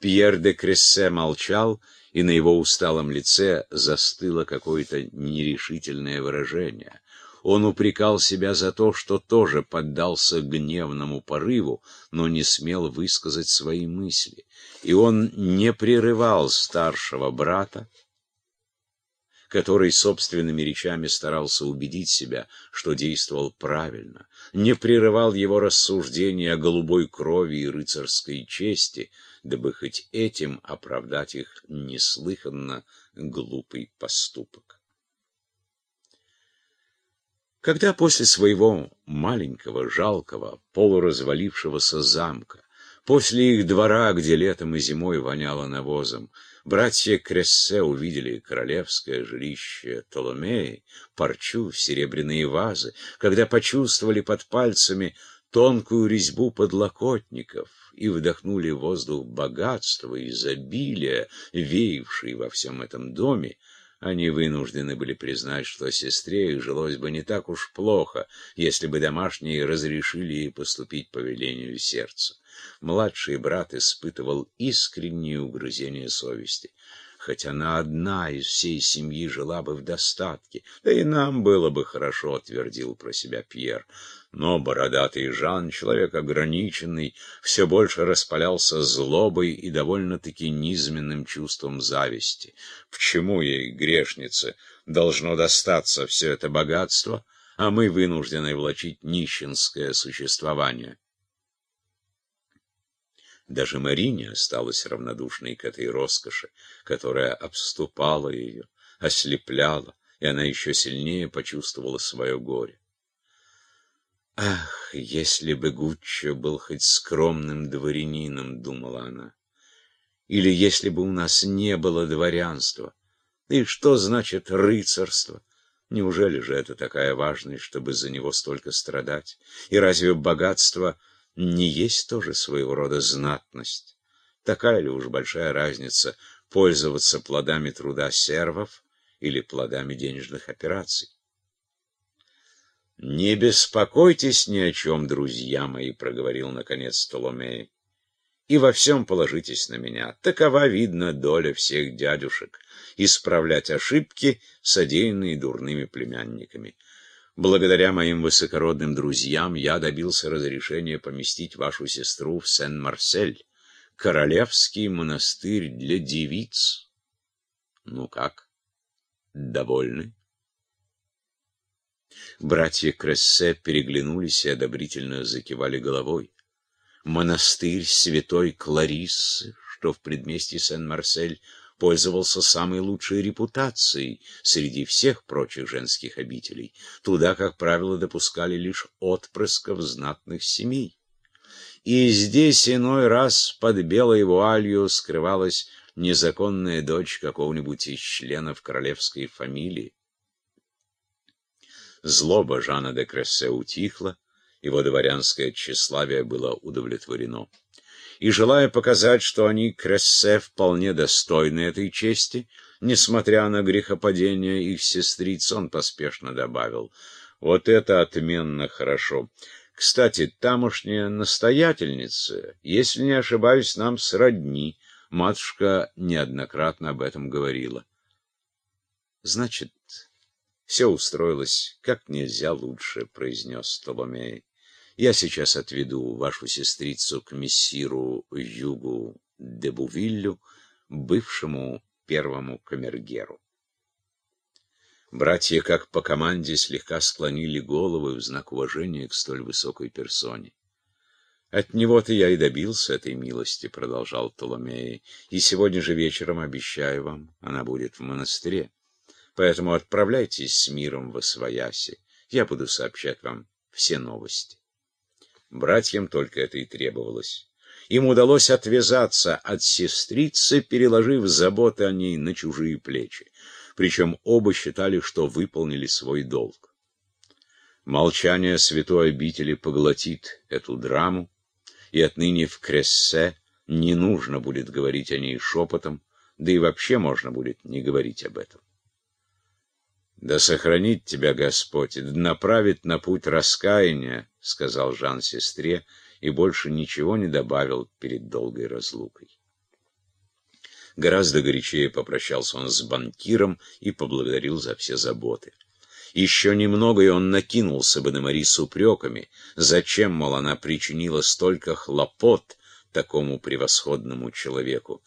Пьер де Крессе молчал, и на его усталом лице застыло какое-то нерешительное выражение. Он упрекал себя за то, что тоже поддался гневному порыву, но не смел высказать свои мысли. И он не прерывал старшего брата, который собственными речами старался убедить себя, что действовал правильно, не прерывал его рассуждения о голубой крови и рыцарской чести, дабы хоть этим оправдать их неслыханно глупый поступок. Когда после своего маленького, жалкого, полуразвалившегося замка, после их двора, где летом и зимой воняло навозом, братья Крессе увидели королевское жилище Толомеи, парчу, серебряные вазы, когда почувствовали под пальцами тонкую резьбу подлокотников и вдохнули воздух богатства, изобилия, веявший во всем этом доме, они вынуждены были признать, что сестре их жилось бы не так уж плохо, если бы домашние разрешили ей поступить по велению сердца. Младший брат испытывал искреннее угрызение совести. Хоть она одна из всей семьи жила бы в достатке, да и нам было бы хорошо, твердил про себя Пьер. Но бородатый Жан, человек ограниченный, все больше распалялся злобой и довольно-таки низменным чувством зависти. Почему ей, грешнице, должно достаться все это богатство, а мы вынуждены влачить нищенское существование? Даже Марине осталась равнодушной к этой роскоши, которая обступала ее, ослепляла, и она еще сильнее почувствовала свое горе. «Ах, если бы Гуччо был хоть скромным дворянином», — думала она, — «или если бы у нас не было дворянства, и что значит рыцарство? Неужели же это такая важность, чтобы за него столько страдать? И разве богатство не есть тоже своего рода знатность? Такая ли уж большая разница пользоваться плодами труда сервов или плодами денежных операций? «Не беспокойтесь ни о чем, друзья мои», — проговорил наконец Толомей. «И во всем положитесь на меня. Такова, видно, доля всех дядюшек — исправлять ошибки, содеянные дурными племянниками. Благодаря моим высокородным друзьям я добился разрешения поместить вашу сестру в Сен-Марсель, королевский монастырь для девиц. Ну как, довольны?» Братья Крессе переглянулись и одобрительно закивали головой. Монастырь святой Клариссы, что в предместье Сен-Марсель, пользовался самой лучшей репутацией среди всех прочих женских обителей. Туда, как правило, допускали лишь отпрысков знатных семей. И здесь иной раз под белой вуалью скрывалась незаконная дочь какого-нибудь из членов королевской фамилии. Злоба Жана де Крессе утихла, его дворянское тщеславие было удовлетворено. И желая показать, что они, Крессе, вполне достойны этой чести, несмотря на грехопадение их сестриц, он поспешно добавил, «Вот это отменно хорошо. Кстати, тамошняя настоятельница, если не ошибаюсь, нам сродни. Матушка неоднократно об этом говорила». «Значит, все устроилось как нельзя лучше, — произнес Толомей. Я сейчас отведу вашу сестрицу к мессиру Югу де Бувиллю, бывшему первому камергеру. Братья, как по команде, слегка склонили головы в знак уважения к столь высокой персоне. «От него-то я и добился этой милости», — продолжал Толомей, — «и сегодня же вечером, обещаю вам, она будет в монастыре. Поэтому отправляйтесь с миром во свояси. Я буду сообщать вам все новости. Братьям только это и требовалось. Им удалось отвязаться от сестрицы, переложив заботы о ней на чужие плечи. Причем оба считали, что выполнили свой долг. Молчание святой обители поглотит эту драму, и отныне в Крессе не нужно будет говорить о ней шепотом, да и вообще можно будет не говорить об этом. «Да сохранит тебя Господь и направит на путь раскаяния», — сказал Жан сестре, и больше ничего не добавил перед долгой разлукой. Гораздо горячее попрощался он с банкиром и поблагодарил за все заботы. Еще немного, и он накинулся бы на Мари с упреками. Зачем, мол, она причинила столько хлопот такому превосходному человеку?